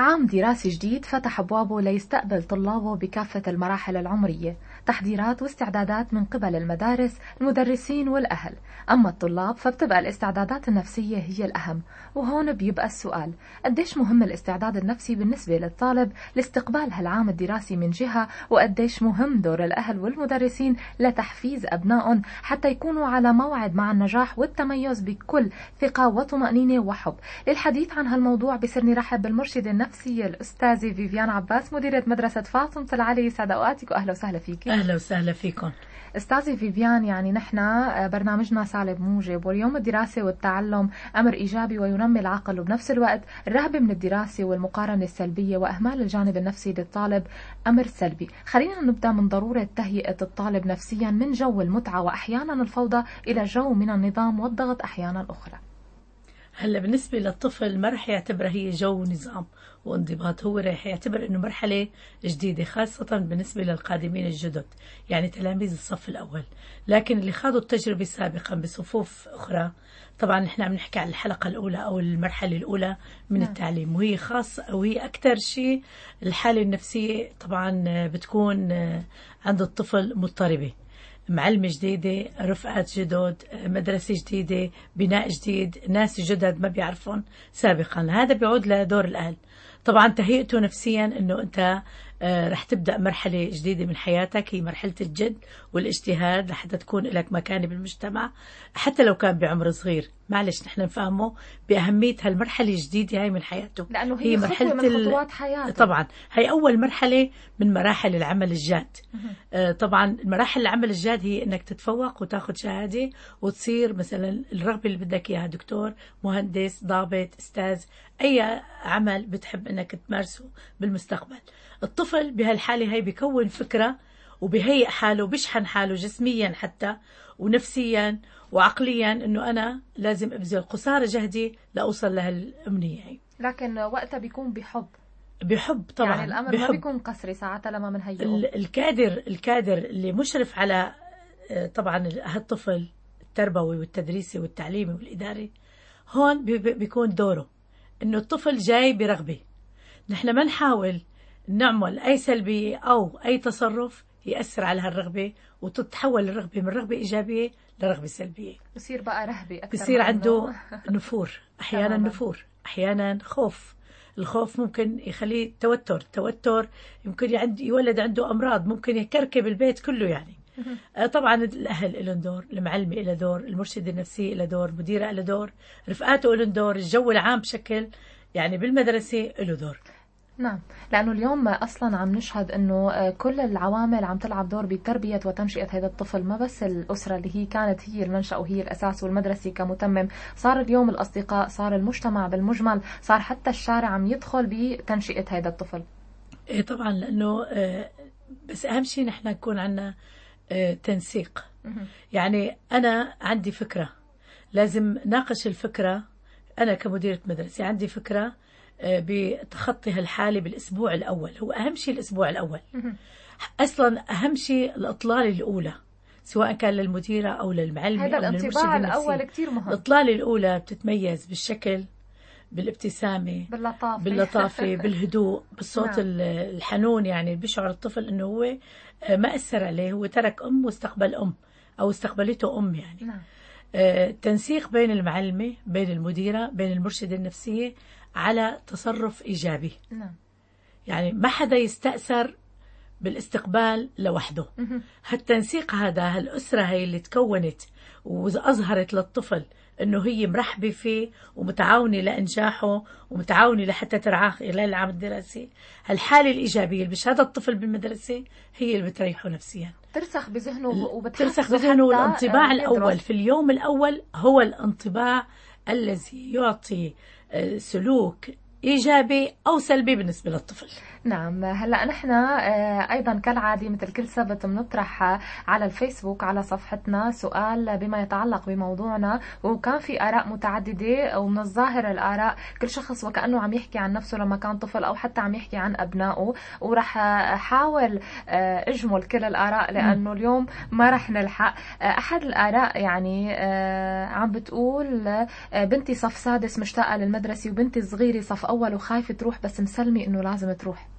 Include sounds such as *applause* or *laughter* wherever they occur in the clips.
عام دراسي جديد فتح أبوابه ليستقبل طلابه بكافة المراحل العمرية. تحضيرات واستعدادات من قبل المدارس المدرسين والأهل. أما الطلاب فبتبقى الاستعدادات النفسية هي الأهم. وهون بيبقى السؤال قديش مهم الاستعداد النفسي بالنسبة للطالب لاستقبال هالعام الدراسي من جهة؟ وقديش مهم دور الأهل والمدرسين لتحفيز أبنائهم حتى يكونوا على موعد مع النجاح والتميز بكل ثقة وطمأنينة وحب؟ للحديث عن هالموضوع بسرني رحب بالمرشدة النفسية الأستاذة فيفيان عباس مديرة مدرسة فاطمة العلي يسعد أوقاتك وأهلا وسهلا فيك. أهلا وسهلا فيكم. استاذي فيفيان يعني نحن آه، برنامجنا سالب موجب واليوم الدراسة والتعلم أمر إيجابي وينمي العقل وبنفس الوقت. الرهبة من الدراسة والمقارنة السلبية وإهمال الجانب النفسي للطالب أمر سلبي. خلينا نبدأ من ضرورة تهيئة الطالب نفسيا من جو المتعة وأحيانا الفوضى إلى جو من النظام والضغط أحيانا أخرى. هلا بالنسبة للطفل ما رح يعتبرها هي جو نظام وانضباط هو رح يعتبر إنه مرحلة جديدة خاصة بالنسبة للقادمين الجدد يعني تلاميذ الصف الأول لكن اللي خاضوا التجربة سابقا بصفوف أخرى طبعا نحن عم نحكي عن الحلقة الأولى أو المرحلة الأولى من نعم. التعليم وهي خاصة وهي أكثر شيء الحالة النفسية طبعا بتكون عند الطفل مضطربة معلمة جديدة رفقات جدد مدرسة جديدة بناء جديد ناس جدد ما بيعرفون سابقا. هذا بيعود لدور الأهل. طبعا تهيئته نفسيا إنه أنت آه، رح تبدأ مرحلة جديدة من حياتك. هي مرحلة الجد والاجتهاد. لحتى تكون لك مكانة بالمجتمع. حتى لو كان بعمر صغير. معلش نحن نفهمه بأهمية هالمرحلة الجديدة هاي من حياته. لأنه هي, هي مرحلة من خطوات حياته. طبعا. هي أول مرحلة من مراحل العمل الجاد. آه طبعا مراحل العمل الجاد هي إنك تتفوق وتاخذ شهادة وتصير مثلا الرغبة اللي بدك إياها دكتور مهندس ضابط أستاذ أي عمل بتحب إنك تمارسه بالمستقبل. الطفل بهالحالة هي بيكون فكرة وبهيئ حاله بيشحن حاله جسميا حتى ونفسيا وعقليا إنه أنا لازم أبذل قصارى جهدي لأوصل لهالأمنية هي لكن وقتها بيكون بحب. بحب طبعا يعني الأمر بحب. ما بيكون قسري ساعتها لما بنهيئه الكادر الكادر اللي مشرف على آه، طبعا هالطفل التربوي والتدريسي والتعليمي والإداري هون بيكون دوره إنه الطفل جاي برغبة. نحن ما نحاول نعمل أي سلبية أو أي تصرف يأثر على هالرغبة وتتحول الرغبة من رغبة إيجابية لرغبة سلبية. بصير بقى رهبة أكثر بصير عنده *laughs* نفور أحيانا نفور أحيانا خوف. الخوف ممكن يخليه توتر توتر. يمكن يولد عنده أمراض ممكن يكركب البيت كله يعني. آه، طبعا الأهل لهم دور المعلمة لها دور المرشد النفسي له دور مديرة له دور رفقاته لهم دور الجو العام بشكل يعني بالمدرسة له دور. نعم. لأنه اليوم أصلا عم نشهد أنه آه، كل العوامل عم تلعب دور بتربية وتنشئة هذا الطفل ما بس الأسرة اللي هي كانت هي المنشأ وهي الأساس والمدرسة كمتمم. صار اليوم الأصدقاء صار المجتمع بالمجمل صار حتى الشارع عم يدخل بتنشئة هذا الطفل. إيه طبعا لأنه آه، بس أهم شيء نحن نكون عندنا آه، تنسيق. يعني أنا عندي فكرة. لازم ناقش الفكرة أنا كمديرة مدرسة عندي فكرة بتخطي هالحالة بالأسبوع الأول. هو أهم شيء الأسبوع الأول. أصلا أهم شيء الإطلالة الأولى سواء كان للمديرة أو للمعلمة هذا أو الانطباع الأول كثير مهم. الإطلالة الأولى بتتميز بالشكل بالابتسامة باللطافة. باللطافة *laughs* بالهدوء بالصوت نعم. الحنون. يعني بيشعر الطفل إنه هو آه، ما أثر عليه. هو ترك أم واستقبل أم أو استقبلته أم يعني. نعم. آه، تنسيق بين المعلمة بين المديرة بين المرشدة النفسية على تصرف إيجابي. نعم. يعني ما حدا يستأثر بالاستقبال لوحده. هالتنسيق هذا هالأسرة هي اللي تكونت وأظهرت للطفل إنه هي مرحبة فيه ومتعاونة لإنجاحه ومتعاونة لحتى ترعاه خلال العام الدراسي. هالحالة الإيجابية اللي بشهادها الطفل بالمدرسة هي اللي بتريحه نفسيا. ترسخ بذهنه وبترسخ بذهنه والانطباع الأول. في اليوم الأول هو الانطباع الذي يعطي سلوك إيجابي أو سلبي بالنسبة للطفل. نعم. هلا نحن آه، أيضا كالعادة مثل كل سبت بنطرح على الفيسبوك على صفحتنا سؤال بما يتعلق بموضوعنا وكان في آراء متعددة ومن الظاهر الآراء كل شخص وكأنه عم يحكي عن نفسه لما كان طفل أو حتى عم يحكي عن أبنائه وراح أحاول آه، أجمل كل الآراء لأنه اليوم ما راح نلحق. آه، أحد الآراء يعني عم بتقول بنتي صف سادس مشتاقة للمدرسة وبنتي الصغيره صف أول وخايفة تروح بس مسلمة إنه لازم تروح.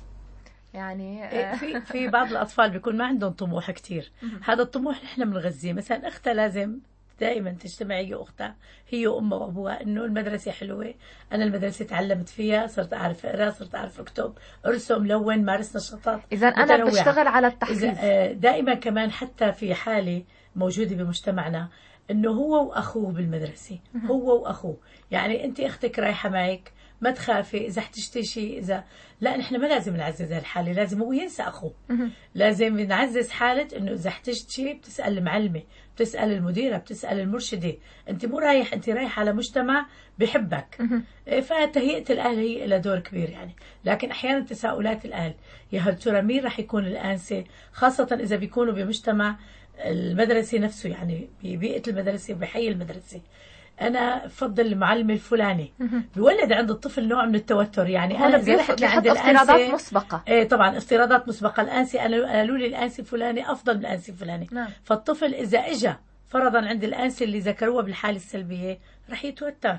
يعني إيه، في في بعض الأطفال بيكون ما عندهم طموح كثير هذا الطموح نحن بنغذيه. مثلا أختها لازم دائما تجتمع هي وأختها هي وأمها وأبوها إنه المدرسة حلوة أنا المدرسة تعلمت فيها صرت أعرف أقرأ صرت أعرف أكتب أرسم لون مارس نشاطات اذا أنا بشتغل على التحفيز آه، دائما كمان حتى في حالة موجودة بمجتمعنا إنه هو وأخوه بالمدرسة هو وأخوه. يعني أنت أختك رايحة معك ما تخافي إذا احتجتي شيء إذا لا نحن ما لازم نعزز هالحالة لازم هو ينسى اخوه لازم نعزز حالة إنه إذا احتجت شيء بتسأل المعلمة بتسأل المديرة بتسأل المرشدة. أنت مو رايح أنت رايح على مجتمع بحبك. إيه، فتهيئة الأهل هي لها دور كبير يعني. لكن أحيانا تساؤلات الأهل. يا هل ترى مين راح يكون الأنسة؟ خاصة إذا بيكونوا بمجتمع المدرسة نفسه يعني ببيئه المدرسة وبحي المدرسة. أنا بفضل المعلم الفلاني. بيولد عند الطفل نوع من التوتر. يعني أنا رحت لعند افتراضات مسبقة. إيه طبعا افتراضات مسبقة. الانسي قالوا لي الانسي الفلاني أفضل من الانسي الفلاني. نعم. فالطفل إذا اجى فرضا عند الانسي اللي ذكروها بالحالة السلبية رح يتوتر.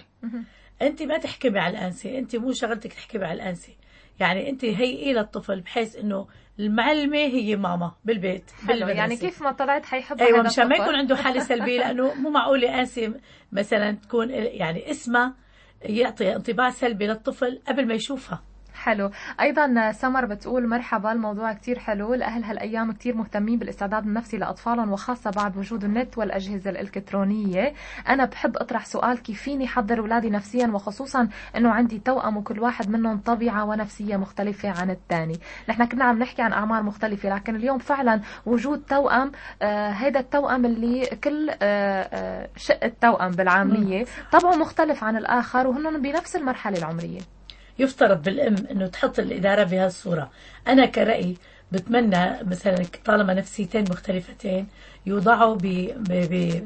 أنت ما تحكمي على الانسي أنت مو شغلتك تحكمي على الانسي يعني أنت هيئي للطفل بحيث إنه المعلمة هي ماما بالبيت حلو يعني كيف ما طلعت حيحب أيوه مشان ما يكون عنده حالة سلبية لأنه مو معقول انسي مثلا تكون يعني اسمها يعطي انطباع سلبي للطفل قبل ما يشوفها. حلو. أيضا سمر بتقول مرحبا الموضوع كتير حلو الأهل هالأيام كتير مهتمين بالاستعداد النفسي لأطفالهم وخاصة بعد وجود النت والأجهزة الإلكترونية. أنا بحب أطرح سؤال كيف فيني أحضر اولادي نفسيا؟ وخصوصا إنه عندي توأم وكل واحد منهم طبيعة ونفسية مختلفة عن الثاني نحن كنا عم نحكي عن أعمار مختلفة لكن اليوم فعلا وجود توأم آه هيدا التوأم اللي كل آه آه شق التوأم بالعامية. طبعه مختلف عن الآخر وهن بنفس المرحلة العمرية. يفترض بالأم إنه تحط الإدارة بهالصوره أنا كرايي بتمنى مثلا طالما نفسيتين مختلفتين يوضعوا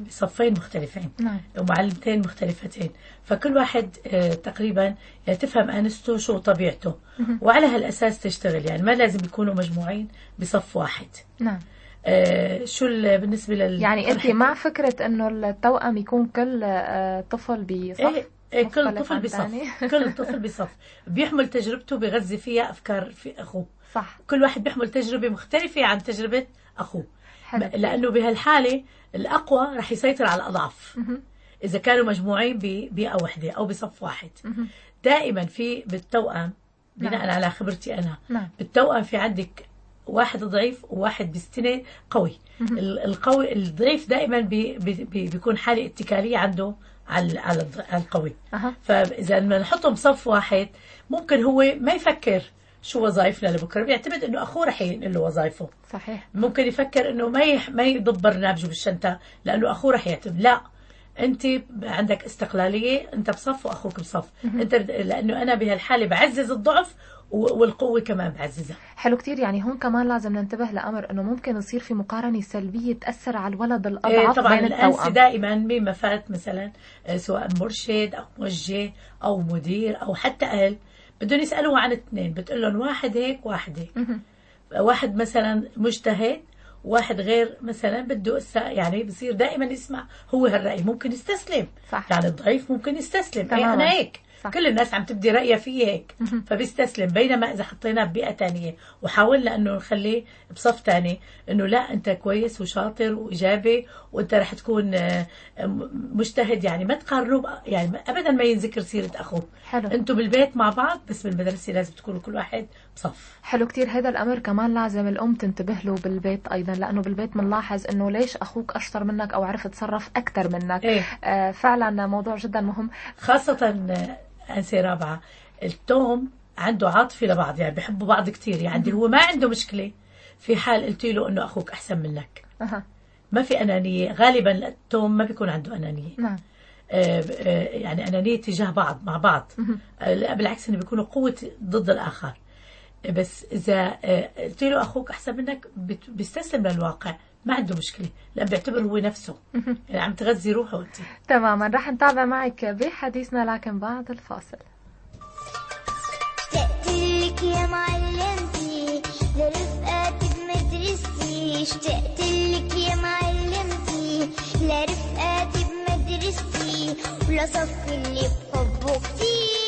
بصفين مختلفين نعم. ومعلمتين مختلفتين. فكل واحد آه، تقريبا تفهم أنسته شو طبيعته. وعلى هالأساس تشتغل. يعني ما لازم يكونوا مجموعين بصف واحد. نعم. آه شو بالنسبة لل يعني انت مع فكرة إنه التوأم يكون كل آه طفل بصف؟ إيه إيه كل طفل بصف. *laughs* كل طفل بصف. بيحمل تجربته بغذي فيها أفكار في أخوه. صح. كل واحد بيحمل تجربة مختلفة عن تجربة أخوه. حلو. لأنه بهالحالة الأقوى رح يسيطر على الأضعف. إذا كانوا مجموعين ببيئه واحدة أو بصف واحد. دائما في بالتوأم بناء نعم. على خبرتي أنا نعم. بالتوأم في عندك واحد ضعيف وواحد بيستنى قوي. القوي الضعيف دائما بي بي بيكون حالة اتكالية عنده على على القوي. أه. فإذا لما نحطهم بصف واحد ممكن هو ما يفكر شو وظائفنا لبكره بيعتمد إنه أخوه رح ينقل له وظائفه. صحيح. ممكن يفكر إنه ما يح... ما يضب برنامجه بالشنطة لأنه أخوه رح يعتمد. لا. انت عندك استقلالية انت بصف وأخوك بصف. انت لأنه أنا بهالحالة بعزز الضعف والقوة كمان بعززها. حلو كتير يعني هون كمان لازم ننتبه لأمر أنه ممكن يصير في مقارنة سلبية تأثر على الولد الأضعف إيه طبعا بين الأنس دائما مين ما فات مثلا آه، سواء مرشد أو موجه أو مدير أو حتى أهل. بدهم يسألوا عن اثنين بتقول لهم واحد هيك واحد هيك. واحد مثلا مجتهد واحد غير مثلا بده يعني بصير دائما يسمع هو هالرأي ممكن يستسلم. صح. يعني الضعيف ممكن يستسلم. أي أنا هيك. صح. كل الناس عم تبدي رأيها فيه هيك. فبيستسلم. بينما إذا حطيناه ببيئة تانية وحاولنا أنه نخليه بصف تاني أنه لا أنت كويس وشاطر وإيجابي وأنت رح تكون آه، مجتهد. يعني ما تقارنوا يعني أبدا ما ينذكر سيرة أخوه. حلو. أنتوا بالبيت مع بعض بس بالمدرسة لازم تكونوا كل واحد حلو كتير. هذا الأمر كمان لازم الأم تنتبه له بالبيت أيضا لأنه بالبيت بنلاحظ أنه ليش أخوك أشطر منك أو عرف تصرف أكثر منك. إيه؟ آه فعلا موضوع جدا مهم. خاصة أنسة رابعة التوم عنده عاطفة لبعض يعني بحبوا بعض كثير يعني هو ما عنده مشكلة في حال قلت له إنه أخوك أحسن منك. أه. ما في أنانية. غالبا التوم ما بيكون عنده أنانية. نعم. آه, آه، يعني أنانية تجاه بعض مع بعض. آه بالعكس إنه بيكونوا قوة ضد الآخر. بس إذا آه، قلت له أخوك أحسن منك بت- بيستسلم للواقع ما عنده مشكلة لأن بيعتبر هو نفسه. يعني عم تغذي روحه أنت. تماما رح نتابع معك بحديثنا لكن بعد الفاصل. اشتقتلك يا معلمتي لرفقاتي بمدرستي اشتقتلك يا معلمتي لرفقاتي بمدرستي ولصف اللي بحبه كتير.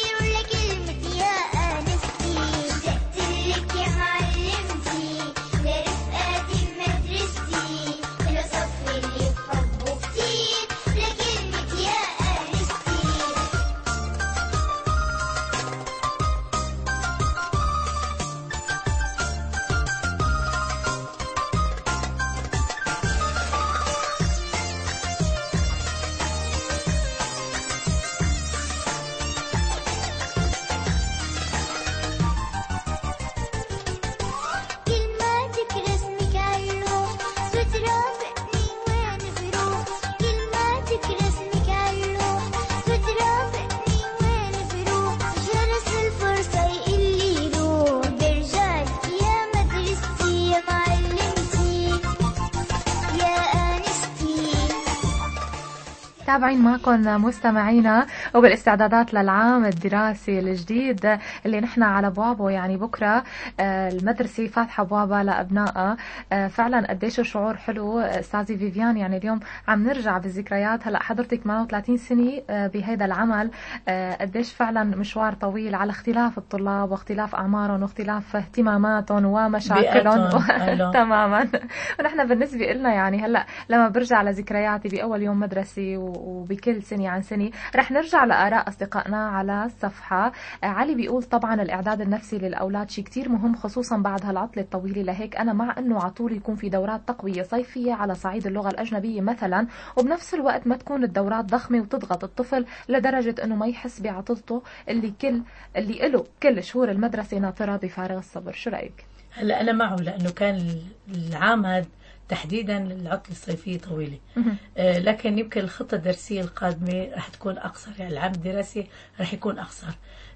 تابعين معكم مستمعينا وبالاستعدادات للعام الدراسي الجديد اللي نحن على ابوابه يعني بكرة آه، المدرسة فاتحة ابوابها لابنائها آه، فعلا قديش شعور حلو أستاذي فيفيان. يعني اليوم عم نرجع بالذكريات. هلأ حضرتك 38 سنة آه، بهذا العمل. آه، قديش فعلا مشوار طويل على اختلاف الطلاب واختلاف أعمارهم واختلاف اهتماماتهم ومشاكلهم. *laughs* أهلا. تماما. ونحن بالنسبة لنا يعني هلأ لما برجع لذكرياتي بأول يوم مدرسي و- وبكل سنة عن سنة. رح نرجع لآراء أصدقائنا على الصفحة. آه، علي بيقول طبعا الإعداد النفسي للأولاد شيء كتير مهم خصوصا بعد هالعطلة الطويلة. لهيك أنا مع إنه على طول يكون في دورات تقوية صيفية على صعيد اللغة الأجنبية مثلا وبنفس الوقت ما تكون الدورات ضخمة وتضغط الطفل لدرجة إنه ما يحس بعطلته اللي كل اللي له كل شهور المدرسة ناطرة بفارغ الصبر. شو رأيك؟ هلا أنا معه لأنه كان العام هذا تحديدا العطله الصيفيه طويلة. آه، لكن يمكن الخطة الدراسية القادمة رح تكون أقصر يعني العام الدراسي رح يكون أقصر.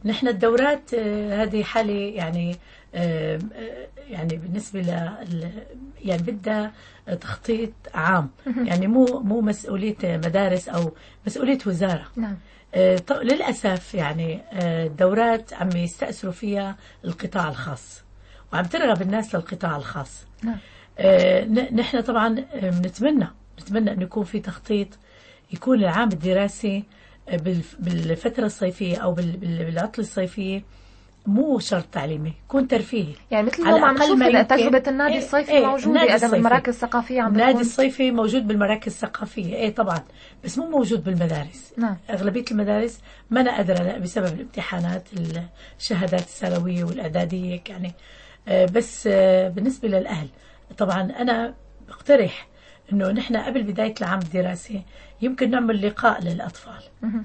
نحن الدورات آه، هذه حالة يعني آه، آه، يعني بالنسبة ل يعني بدها تخطيط عام. يعني مو مو مسؤولية مدارس أو مسؤولية وزارة. نعم. آه، للأسف يعني آه، الدورات عم يستأثروا فيها القطاع الخاص وعم ترغب الناس للقطاع الخاص. نعم. نحن طبعا آه، بنتمنى بنتمنى أن يكون في تخطيط يكون العام الدراسي آه، بالف- بالفترة الصيفية أو بال- بال- بالعطلة الصيفية مو شرط تعليمي يكون ترفيهي يعني مثل ما عم نشوف. تجربة النادي إيه، الصيفي إيه، موجودة الصيفي. المراكز الثقافية عم النادي الصيفي موجود بالمراكز الثقافية إيه طبعا بس مو موجود بالمدارس نعم. أغلبية المدارس ما أنا قادرة لا بسبب الامتحانات الشهادات الثانوية والإعدادية يعني آه، بس آه، بالنسبة للأهل طبعا أنا بقترح إنه نحن قبل بداية العام الدراسي يمكن نعمل لقاء للأطفال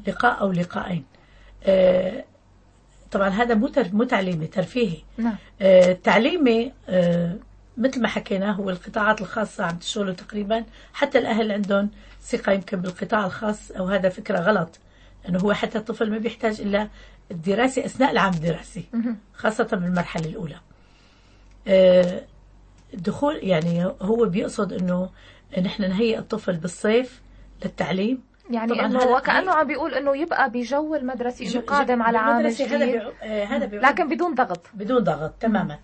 لقاء أو لقاءين آه، طبعا هذا مو مو تعليمي ترفيهي. نعم. آه، تعليمي آه، مثل ما حكينا هو القطاعات الخاصة عم تشتغلوا تقريبا. حتى الأهل عندهم ثقة يمكن بالقطاع الخاص أو هذا فكرة غلط. لأنه هو حتى الطفل ما بيحتاج إلا الدراسة أثناء العام الدراسي خاصة بالمرحلة الأولى. الدخول يعني هو بيقصد أنه نحن نهيئ الطفل بالصيف للتعليم. يعني طبعاً إنه هذا- وكأنه عم بيقول إنه يبقى بجو المدرسي إنه قادم على عام هذا جديد. بيعو- آه، هذا بيعود لكن بدون ضغط. بدون ضغط تماما.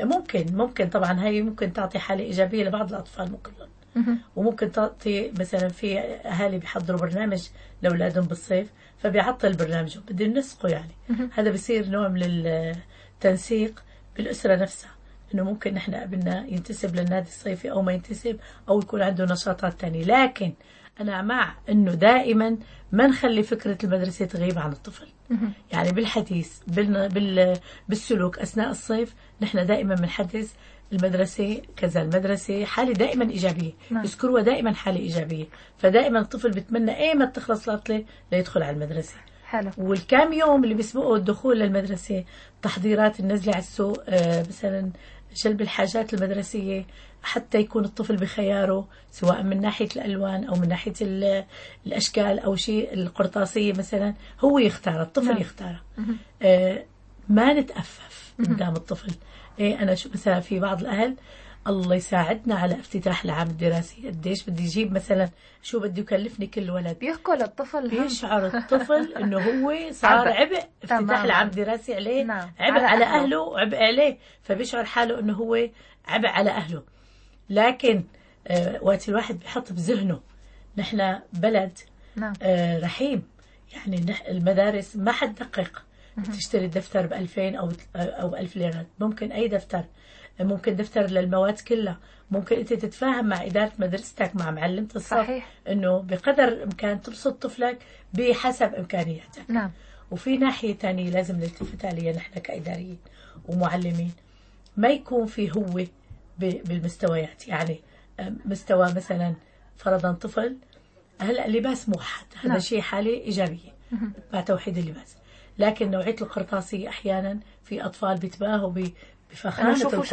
ممكن ممكن طبعا هي ممكن تعطي حالة إيجابية لبعض الأطفال مو كلهم. وممكن تعطي مثلا في أهالي بيحضروا برنامج لأولادهم بالصيف فبيعطل برنامجهم بدهم ينسقوا يعني. هذا بصير نوع من التنسيق بالأسرة نفسها. إنه ممكن نحن ابننا ينتسب للنادي الصيفي أو ما ينتسب أو يكون عنده نشاطات تانية. لكن أنا مع إنه دائما ما نخلي فكرة المدرسة تغيب عن الطفل. يعني بالحديث بال... بال... بالسلوك أثناء الصيف نحن دائما بنحدث المدرسة كذا المدرسة حالة دائما إيجابية. نعم. يذكروها دائما حالة إيجابية. فدائما الطفل بيتمنى أيمتى تخلص العطلة ليدخل على المدرسة. حلو. والكام يوم اللي بيسبقوا الدخول للمدرسة تحضيرات النزلة على السوق آه، مثلا جلب الحاجات المدرسية حتى يكون الطفل بخياره سواء من ناحية الألوان أو من ناحية ال- الأشكال أو شيء القرطاسية مثلا هو يختار الطفل نعم. يختار آه، ما نتأفف قدام الطفل. إيه أنا شو مثلا في بعض الأهل الله يساعدنا على افتتاح العام الدراسي. قديش بدي أجيب مثلا شو بده يكلفني كل ولد. بيأكل الطفل. بيشعر الطفل *laughs* إنه هو صار عبء. افتتاح. العام الدراسي عليه نعم. عبء على على. أهله. وعبء عليه. فبيشعر حاله إنه هو عبء على أهله. لكن آه وقت الواحد بيحط بذهنه نحن بلد نعم. آه رحيم. يعني المدارس ما حد دقق. تشتري الدفتر ب 2000 أو أو 1000 ليرة. ممكن أي دفتر. ممكن دفتر للمواد كلها. ممكن أنت تتفاهم مع إدارة مدرستك مع معلمه الصف صحيح. إنه بقدر الإمكان تبسط طفلك بحسب إمكانياتك. نعم. وفي ناحية تانية لازم نلتفت عليها نحن كإداريين ومعلمين. ما يكون في هو بالمستويات. يعني مستوى مثلا فرضا طفل هلأ اللباس موحد. هذا نعم. شيء حاله ايجابيه مع توحيد اللباس. لكن نوعية القرطاسيه أحيانا في أطفال بيتباهوا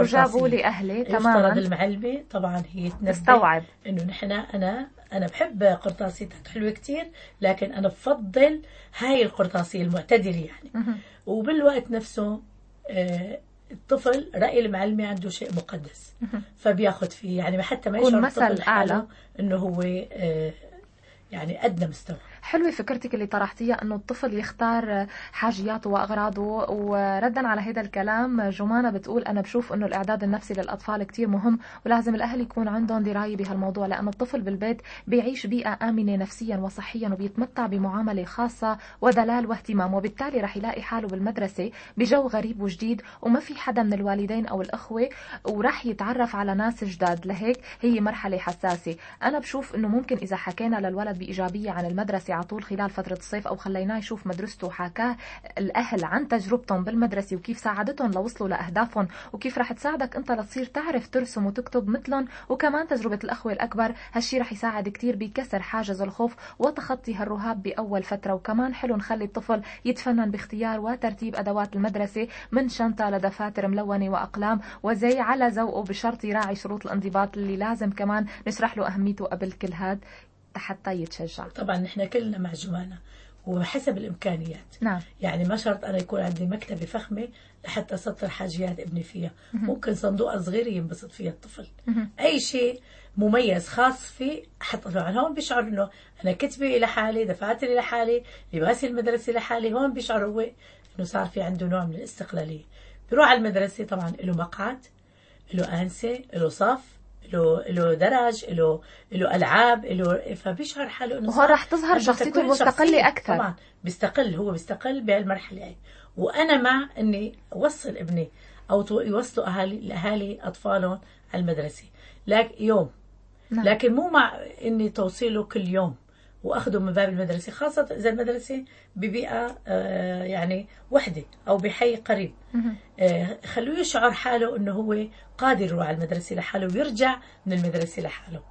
جابوا القرطاسية. لي أهلي يفترض تماما المعلمة طبعا هي تستوعب إنه نحن أنا أنا بحب قرطاسيتك حلوة كتير لكن أنا بفضل هاي القرطاسية المعتدلة يعني. وبالوقت نفسه آه، الطفل رأي المعلمة عنده شيء مقدس فبياخذ فيه يعني حتى ما يشعر الطفل حاله. إنه هو آه، يعني أدنى مستوى حلوة فكرتك اللي طرحتيها إنه الطفل يختار حاجياته وأغراضه. وردا على هذا الكلام جمانة بتقول أنا بشوف إنه الإعداد النفسي للأطفال كتير مهم ولازم الأهل يكون عندهم دراية بهالموضوع لأنه الطفل بالبيت بيعيش بيئة آمنة نفسيا وصحيا وبيتمتع بمعاملة خاصة ودلال واهتمام وبالتالي رح يلاقي حاله بالمدرسة بجو غريب وجديد وما في حدا من الوالدين أو الأخوة ورح يتعرف على ناس جداد. لهيك هي مرحلة حساسة. أنا بشوف إنه ممكن إذا حكينا للولد بإيجابية عن المدرسة على طول خلال فترة الصيف أو خليناه يشوف مدرسته وحكاه الأهل عن تجربتهم بالمدرسة وكيف ساعدتهم لوصلوا لأهدافهم وكيف رح تساعدك أنت لتصير تعرف ترسم وتكتب مثلهم. وكمان تجربة الأخوة الأكبر هالشي رح يساعد كتير بكسر حاجز الخوف وتخطي هالرهاب بأول فترة. وكمان حلو نخلي الطفل يتفنن باختيار وترتيب أدوات المدرسة من شنطة لدفاتر ملونة وأقلام وزي على ذوقه بشرط يراعي شروط الانضباط اللي لازم كمان نشرح له أهميته قبل كل هاد. حتى يتشجع. طبعا نحن كلنا مع جمانة وحسب الإمكانيات. نعم. يعني ما شرط أنا يكون عندي مكتبة فخمة لحتى أسطر حاجيات ابني فيها. ممكن صندوق صغير ينبسط فيها الطفل. مهم. أي شيء مميز خاص فيه حط عن هون بيشعر إنه أنا كتبي لحالي دفاتري لحالي لباسي المدرسي لحالي هون بيشعر هو إنه صار في عنده نوع من الاستقلالية. بيروح على المدرسة طبعا له مقعد له أنسة له صف. له له درج له له ألعاب له فبيشعر حاله إنه وهون رح تظهر شخصيته شخصية. أكثر. طبعا بيستقل هو بيستقل بهالمرحلة هاي وأنا مع إني أوصل ابني أو يوصلوا أهالي الاهالي أطفالهم على المدرسة لكن يوم نعم. لكن مو مع إني توصيله كل يوم واخذه من باب المدرسة خاصة إذا المدرسة ببيئة آه، يعني وحدة أو بحي قريب. آه، خلوه يشعر حاله إنه هو قادر يروح على المدرسة لحاله ويرجع من المدرسة لحاله.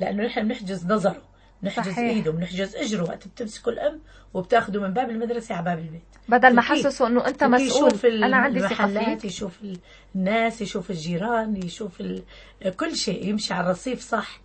لأنه نحن بنحجز نظره بنحجز صحيح. إيده بنحجز إجره وقت بتمسكه الأم وبتاخده من باب المدرسة على باب البيت بدل ما. حسسه إنه أنت مسؤول يشوف أنا عندي المحلات يشوف ال- الناس يشوف الجيران يشوف. كل شيء يمشي على الرصيف صح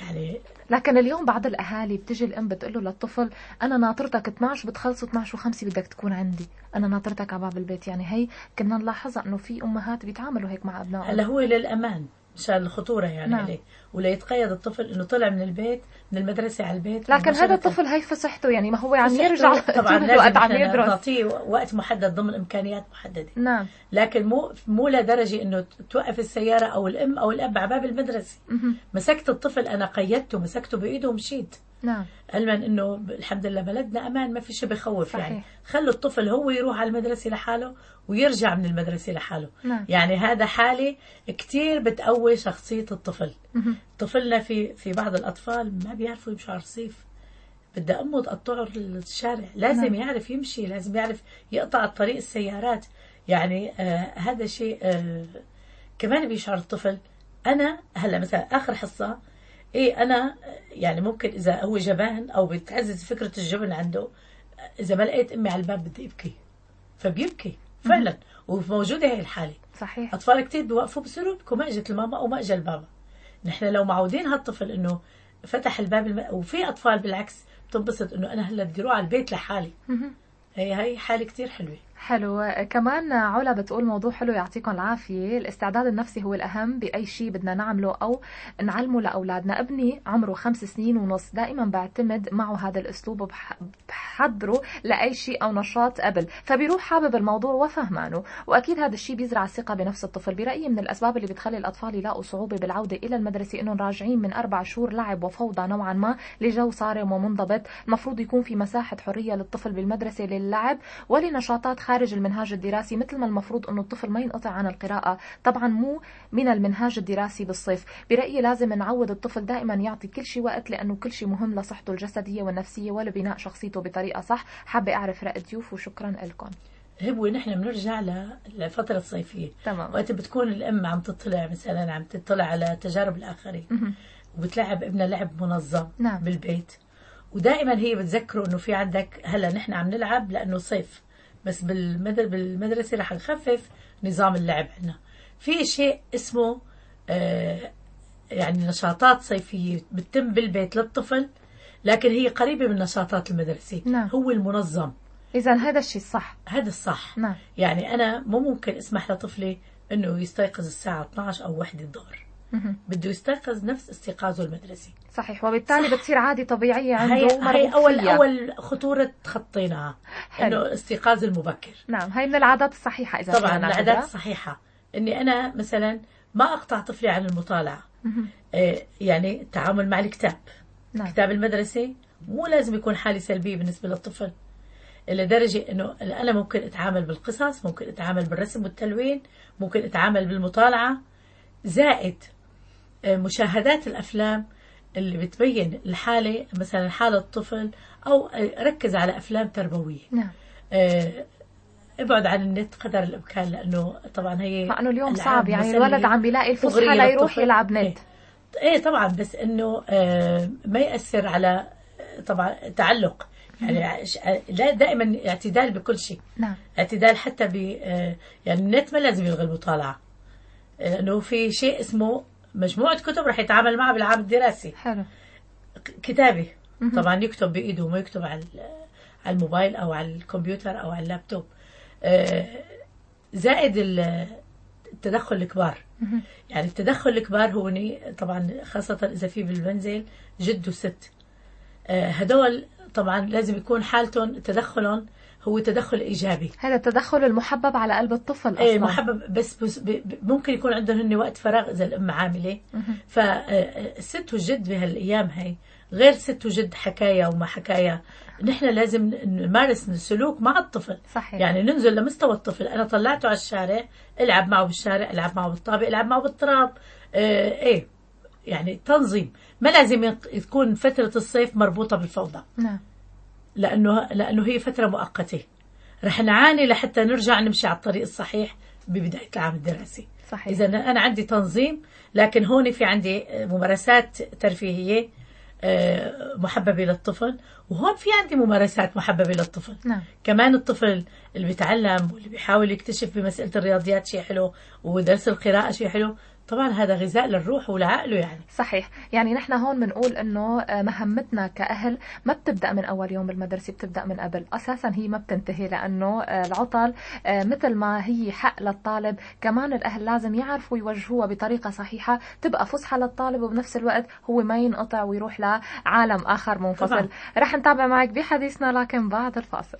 يعني لكن اليوم بعض الأهالي بتجي الأم بتقول له للطفل أنا ناطرتك 12 بتخلصوا 12 و5 بدك تكون عندي. أنا ناطرتك على باب البيت. يعني هي كنا نلاحظها إنه في أمهات بيتعاملوا هيك مع أبنائهم. هلا هو للأمان. مشان الخطورة يعني نعم. عليه وليتقيد الطفل إنه طلع من البيت من المدرسة على البيت لكن هذا. الطفل هي فسحته يعني ما هو عم يرجع طبعا *laughs* لازم عم يدرس نعطيه وقت محدد ضمن إمكانيات محددة نعم لكن مو مو لدرجة إنه توقف السيارة أو الأم أو الأب على باب المدرسة مهم. مسكت الطفل أنا قيدته مسكته بإيده ومشيت نعم علما إنه الحمد لله بلدنا أمان ما في شيء بخوف صحيح. يعني خلوا الطفل هو يروح على المدرسة لحاله ويرجع من المدرسة لحاله نعم. يعني هذا حالة كتير بتقوي شخصية الطفل مهم. طفلنا في في بعض الأطفال ما بيعرفوا يمشوا على الرصيف بدها امه تقطعه الشارع لازم نعم. يعرف يمشي لازم يعرف يقطع طريق السيارات يعني آه هذا شيء آه كمان بيشعر الطفل أنا هلأ مثلا آخر حصة إيه أنا يعني ممكن إذا هو جبان أو بتعزز فكرة الجبن عنده إذا ما لقيت أمي على الباب بدي أبكي فبيبكي فعلا وموجودة هي الحالة. صحيح. أطفال كتير بيوقفوا بصيروا يبكوا ما إجت الماما أو ما اجى البابا. نحن لو معودين هالطفل إنه فتح الباب الم... وفي أطفال بالعكس بتنبسط إنه أنا هلأ بدي أروح على البيت لحالي. هي هي حالة كتير حلوة. حلو. كمان علا بتقول موضوع حلو يعطيكم العافية. الاستعداد النفسي هو الأهم بأي شيء بدنا نعمله أو نعلمه لأولادنا. ابني عمره خمس سنين ونص. دائما بعتمد معه هذا الأسلوب بحضره لأي شيء أو نشاط قبل. فبيروح حابب الموضوع وفهمانه. وأكيد هذا الشيء بيزرع الثقة بنفس الطفل. برأيي من الأسباب اللي بتخلي الأطفال يلاقوا صعوبة بالعودة إلى المدرسة إنهم راجعين من أربع شهور لعب وفوضى نوعا ما لجو صارم ومنضبط. المفروض يكون في مساحة حرية للطفل بالمدرسة للعب ولنشاطات خارج المنهاج الدراسي مثل ما المفروض انه الطفل ما ينقطع عن القراءة طبعا مو من المنهاج الدراسي بالصيف. برأيي لازم نعود الطفل دائما يعطي كل شيء وقت لأنه كل شيء مهم لصحته الجسدية والنفسية ولبناء شخصيته بطريقة صح. حابة أعرف رأي ضيوف وشكرا لكم. هو نحن بنرجع ل- لفترة الصيفية. تمام. وقت بتكون الأم عم تطلع مثلا عم تطلع على تجارب الآخرين. وبتلعب ابنها لعب منظم نعم. بالبيت. ودائما هي بتذكره إنه في عندك هلأ نحن عم نلعب لأنه صيف. بس بالمدر بالمدرسة رح نخفف نظام اللعب عندنا في شيء اسمه آه يعني نشاطات صيفية بتتم بالبيت للطفل لكن هي قريبة من نشاطات المدرسة. نعم. هو المنظم. إذا هذا الشيء صح هذا الصح. نعم. يعني أنا مو ممكن أسمح لطفلي إنه يستيقظ الساعة 12 أو 1 الظهر. بده يستيقظ نفس استيقاظه المدرسي. صحيح. وبالتالي بتصير عادة طبيعية هي, عنده هي اول فيها. أول خطورة تخطيناها. إنه استيقاظ المبكر. نعم هي من العادات الصحيحة إذا طبعا فينا العادات نعتبرها. الصحيحة. إني أنا مثلا ما أقطع طفلي عن المطالعة. مهم. آه، يعني التعامل مع الكتاب. نعم. كتاب المدرسة مو لازم يكون حالة سلبيه بالنسبة للطفل إلى درجة إنه أنا ممكن أتعامل بالقصص ممكن أتعامل بالرسم والتلوين ممكن أتعامل بالمطالعة. زائد مشاهدات الأفلام اللي بتبين الحالة مثلا حالة الطفل أو ركز على أفلام تربوية. نعم. آه، ابعد عن النت قدر الإمكان لأنه طبعا هي مع إنه اليوم صعب يعني. الولد عم بيلاقي الفسحة ليروح. يلعب نت. إيه. إيه طبعا بس إنه آه، ما يأثر على آه، طبعا تعلق. يعني لا دائما اعتدال بكل شيء. نعم. اعتدال حتى ب يعني النت ما لازم يلغي المطالعة. لأنه في شيء اسمه مجموعة كتب رح يتعامل معها بالعام الدراسي. حلو. كتابة. مهم. طبعا يكتب بإيده وما يكتب على على الموبايل أو على الكمبيوتر أو على اللابتوب. آه، زائد ال- التدخل الكبار. يعني التدخل الكبار هو طبعا خاصة إذا في بالمنزل جد وست. آه، هدول طبعا لازم يكون حالتهم تدخلهم هو تدخل إيجابي. هذا التدخل المحبب على قلب الطفل أصلا. إيه محبب بس, بس ممكن يكون عندهم هن وقت فراغ إذا الأم عاملة. مهم. فالست والجد بهالأيام هي غير ست وجد حكاية وما حكاية نحن لازم نمارس السلوك مع الطفل. صحيح. يعني ننزل لمستوى الطفل أنا طلعته على الشارع العب معه بالشارع العب معه بالطابق العب معه بالتراب. آه إيه يعني تنظيم. ما لازم تكون فترة الصيف مربوطة بالفوضى. نعم. لأنه لأنه هي فترة مؤقتة. رح نعاني لحتى نرجع نمشي على الطريق الصحيح ببداية العام الدراسي. صحيح. إذا أنا عندي تنظيم لكن هون في عندي ممارسات ترفيهية آه، محببة للطفل وهون في عندي ممارسات محببة للطفل. نعم. كمان الطفل اللي بيتعلم واللي بيحاول يكتشف بمسألة الرياضيات شيء حلو ودرس القراءة شيء حلو طبعا هذا غذاء للروح ولعقله يعني. صحيح. يعني نحن هون بنقول إنه آه، مهمتنا كأهل ما بتبدأ من أول يوم بالمدرسة بتبدأ من قبل. أساسا هي ما بتنتهي لأنه آه، العطل آه، مثل ما هي حق للطالب كمان الأهل لازم يعرفوا يوجهوها بطريقة صحيحة تبقى فسحة للطالب وبنفس الوقت هو ما ينقطع ويروح لعالم آخر منفصل. طبعاً. رح نتابع معك بحديثنا لكن بعد الفاصل.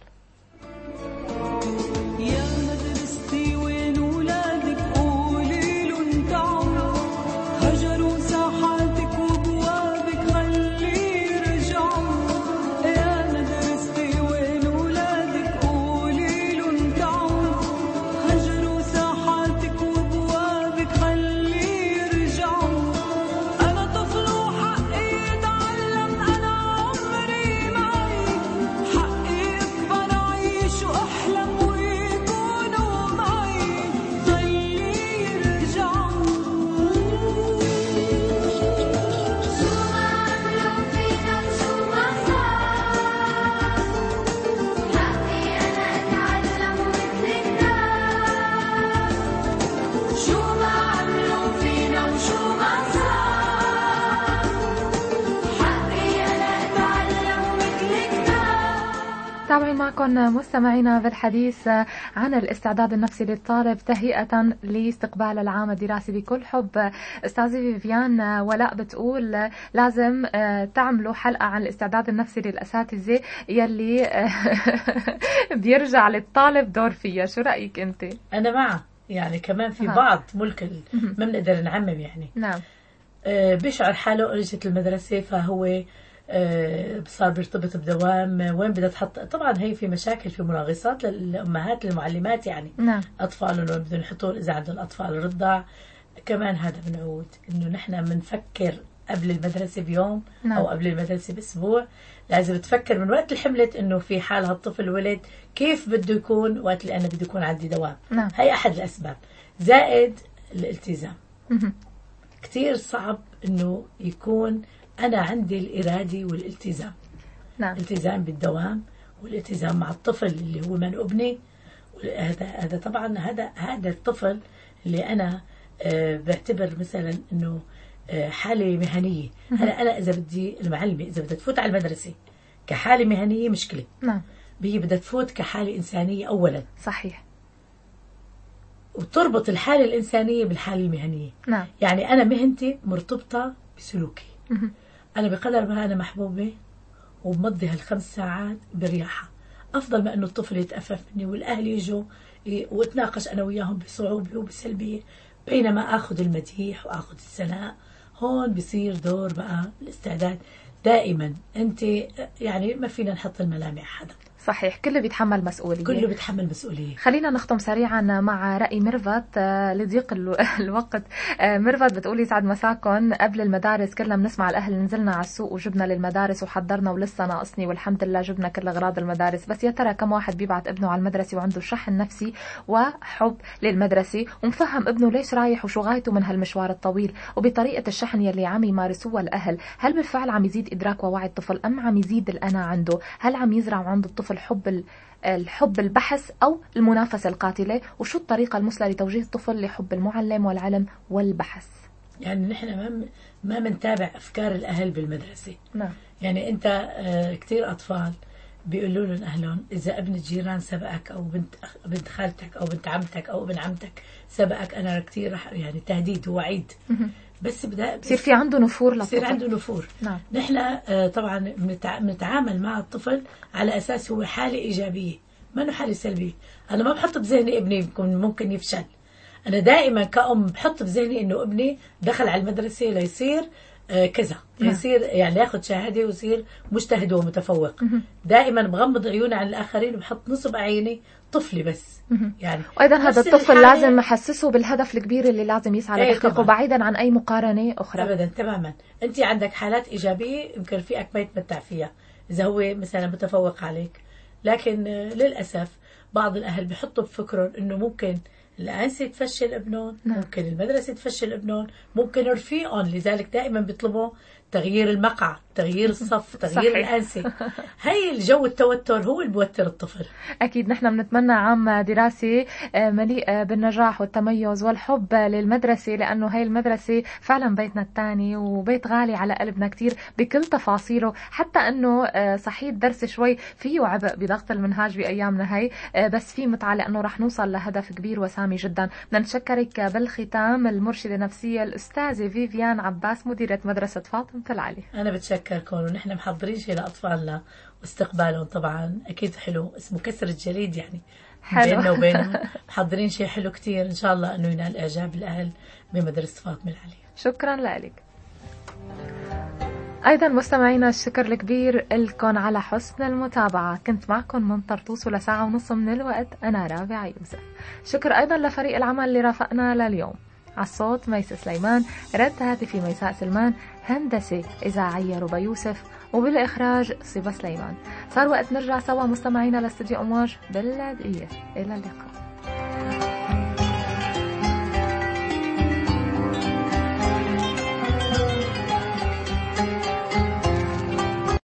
مستمعينا بالحديث عن الاستعداد النفسي للطالب تهيئة لاستقبال العام الدراسي بكل حب. أستاذي فيفيان ولاء بتقول لازم تعملوا حلقة عن الاستعداد النفسي للأساتذة يلي *laughs* بيرجع للطالب دور فيها. شو رأيك أنت؟ أنا معه يعني كمان في. بعض ملك ما بنقدر نعمم يعني. نعم. آه، بيشعر حاله رجعت المدرسة فهو آه، صار بيرتبط بدوام آه، وين بدها تحط طبعا هي في مشاكل في مناغصات للأمهات للمعلمات يعني. نعم. أطفالهم وين بدهم يحطون إذا عندهم أطفال رضع. كمان هذا بنعود إنه نحن بنفكر قبل المدرسة بيوم نعم. أو قبل المدرسة بأسبوع. لازم تفكر من وقت الحملة إنه في حال هالطفل ولد كيف بده يكون وقت اللي أنا بده يكون عندي دوام. نعم. هي أحد الأسباب. زائد الالتزام. كتير صعب إنه يكون أنا عندي الإرادة والالتزام. نعم. الالتزام بالدوام والالتزام مع الطفل اللي هو من ابني. هذا هذا طبعا هذا هذا الطفل اللي أنا آه، بعتبر مثلا إنه آه، حالة مهنية. هلا أنا إذا بدي المعلمة إذا بدها تفوت على المدرسة كحالة مهنية مشكلة. نعم. هي بدها تفوت كحالة إنسانية اولا. صحيح. وتربط الحالة الإنسانية بالحالة المهنية. نعم. يعني أنا مهنتي مرتبطة بسلوكي. أنا بقدر ما أنا محبوبة وبمضي هالخمس ساعات برياحة. أفضل ما إنه الطفل يتأفف مني والأهل يجوا وأتناقش أنا وياهم بصعوبة وبسلبية بينما أخذ المديح وأخذ الثناء هون بصير دور بقى الاستعداد. دائما أنت يعني ما فينا نحط الملامح حدا. صحيح كله بيتحمل مسؤولية. كله بيتحمل مسؤولية. خلينا نختم سريعا مع رأي ميرفت. آه، لضيق ال- *laughs* الوقت. آه، ميرفت بتقولي يسعد مساكم قبل المدارس كلنا بنسمع الأهل نزلنا على السوق وجبنا للمدارس وحضرنا ولسه ناقصني والحمد لله جبنا كل أغراض المدارس. بس يا ترى كم واحد بيبعت ابنه على المدرسة وعنده شحن نفسي وحب للمدرسة؟ ومفهم ابنه ليش رايح وشو غايته من هالمشوار الطويل. وبطريقة الشحن يلي عم يمارسوها الأهل هل بالفعل عم يزيد إدراك ووعي الطفل أم عم يزيد الأنا عنده؟ هل عم يزرع عند الطفل حب ال- الحب البحث أو المنافسة القاتلة وشو الطريقة المثلى لتوجيه الطفل لحب المعلم والعلم والبحث؟ يعني نحن ما ما بنتابع أفكار الأهل بالمدرسة. نعم. يعني أنت آه، كتير أطفال بيقولوا لهم اهلهم إذا ابن الجيران سبقك أو بنت أخ- بنت خالتك أو بنت عمتك أو ابن عمتك سبقك أنا كتير رح يعني تهديد ووعيد. بس بدا بصير في عنده نفور بصير للطفل عنده نفور. نعم. نحن آه، طبعا بنتع- بنتعامل مع الطفل على أساس هو حالة إيجابية ما انه حالة سلبية. أنا ما بحط بذهني إبني يكون ممكن يفشل. أنا دائما كأم بحط بذهني إنه إبني دخل على المدرسة ليصير كذا. نعم. يصير يعني ياخذ شهادة ويصير مجتهد ومتفوق. دائما بغمض عيوني عن الآخرين وبحط نصب عيني طفلي بس. يعني وأيضا هذا الطفل لازم نحسسه بالهدف الكبير اللي لازم يسعى إيه لتحقيقه. بعيدا عن أي مقارنة أخرى. ابدا تماما. أنت عندك حالات إيجابية يمكن فيك ما يتمتع فيها. إذا هو مثلا متفوق عليك. لكن آه، للأسف بعض الأهل بحطوا بفكرهم إنه ممكن الانسه تفشل ابنهم نعم. ممكن المدرسة تفشل ابنهم ممكن رفيقهم لذلك دائما بيطلبوا تغيير المقعد تغيير الصف تغيير. الأنسة. *laughs* هي الجو التوتر هو اللي بوتر الطفل. أكيد نحن بنتمنى عام دراسي آه، مليء بالنجاح والتميز والحب للمدرسة لأنه هاي المدرسة فعلا بيتنا الثاني وبيت غالي على قلبنا كتير بكل تفاصيله. حتى أنه آه، صحيح الدرس شوي فيه عبء بضغط المنهاج بأيامنا هاي آه، بس في متعة لأنه رح نوصل لهدف كبير وسامي جدا. بدنا نشكرك بالختام المرشدة النفسية الأستاذة فيفيان عباس مديرة مدرسة فاطمة العلي. أنا بتشكركم ونحن محضرين شيء لأطفالنا واستقبالهم طبعا. أكيد حلو. اسمه كسر الجليد يعني. حلو. بيننا وبينهم. *laughs* محضرين شيء حلو كتير. إن شاء الله إنه ينال إعجاب الأهل بمدرسة فاطمة العلي شكرا لك. أيضا مستمعينا الشكر الكبير لكم على حسن المتابعة. كنت معكم من طرطوس لساعة ونص من الوقت. أنا رابعة يوسف. شكر أيضا لفريق العمل اللي رافقنا لليوم. على الصوت ميس سليمان رد هاتفي ميساء سلمان. هندسة إذاعية ربا يوسف وبالإخراج صبا سليمان. صار وقت نرجع سوا مستمعينا لاستديو أمواج. باللاذقية إلى اللقاء.